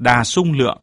đà sung lượng.